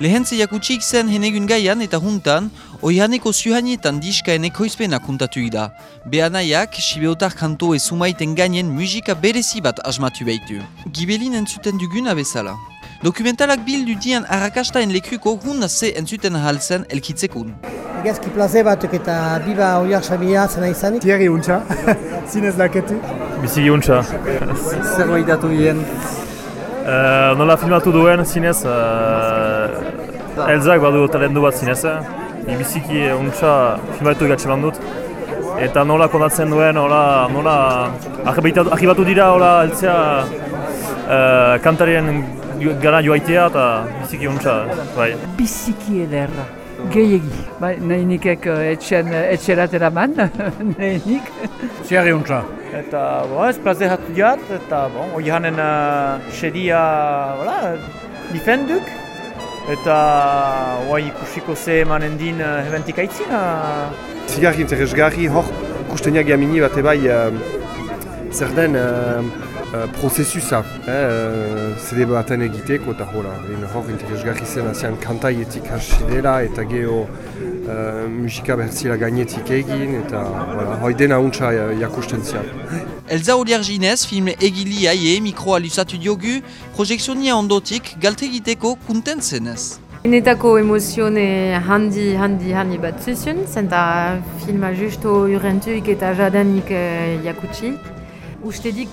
Lehentze jakutsik zen henegun gaian eta juntan, oihaneko zuhanietan diskaen ekoizpena kuntatu da. Behanaiak, sibeotar kanto ezumaiten gainen musika berezi bat asmatu behitu. Gibelin entzuten dugun bezala. Dokumentalak bildu dian arrakastaen lekuko hun ze entzuten ahaltzen elkitzekun. Egazki plaze batuk eta biba horiak sabila zena izanik. Thierry untxa, zinez laketu. Biziki untxa. Zer goidatu gien? Uh, nola filmatu duen zinez, uh, Elzak badu talendu bat zinez. Ni biziki untxa filmatu gatxe dut. Eta nola kondatzen duen, nola, nola ahibatu dira, nola eltzea uh, kantarien gara joaitea eta biziki untxa. Bai. Biziki ederra. Gehiegi, bai, nahi nikek etxen, etxerat eraman, nahi nik. Zerri untxa. Eta, bo, ez plaze hatu diat, eta, bon, hori hanen uh, xeria, voilà, difenduk. Eta, hori ikusiko ze emanen din uh, hebentik aitzin. Uh. Zigarri interesgarri, hor, kusteniak gamini bat ebai, uh, zer den uh, uh, prozesusa, eh, uh, zede baten egiteko, eta hola, hor interesgarri zen azian kantaietik hasi dela, eta geho uh, musika berzila gainetik egin, eta voilà, hoi dena untsa jakusten zian. Elza Oliarginez film egili aie mikroa lusatu diogu, projekzionia ondotik galte egiteko kunten zenez. Netako emozione handi, handi, handi bat zuzun, zenta filma justo urentuik eta jadanik uh, jakutsi. Uste dik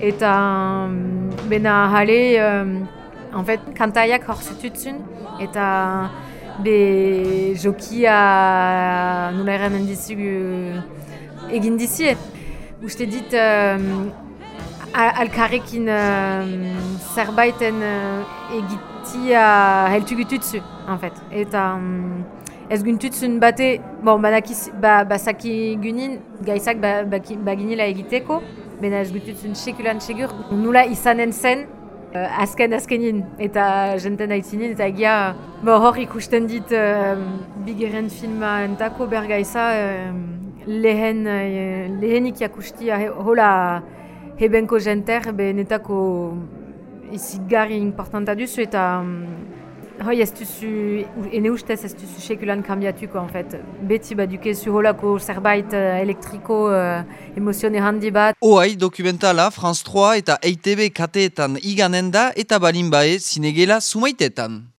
Eta bena jale, um, en fait, kantaiak hor. Eta be jokia nula erranen dizugu egin dizie. Uste dit, um, alkarrekin um, zerbaiten uh, egitia heltu gututzu, en fait. Eta um, ez guntutzun bate, bon, badakiz, ba, basaki gunin, gaizak ba, ba, baginila egiteko, bena ez guntutzun sekulan segur, nula izanen zen, uh, azken azkenin, eta jenten aitzinin, eta egia, hor ikusten dit, uh, bigeren filma entako bergaiza, uh, lehen, uh, lehenik jakustia, hola, hebenko jenter, benetako izigarri importanta duzu, eta um, hoi ez duzu, ene ustez ez duzu sekulan kambiatuko, en fait? Beti badukezu holako zerbait uh, elektriko uh, emozione handi bat. Oai dokumentala France 3 eta EITB kateetan iganen da eta balin bae zinegela sumaitetan.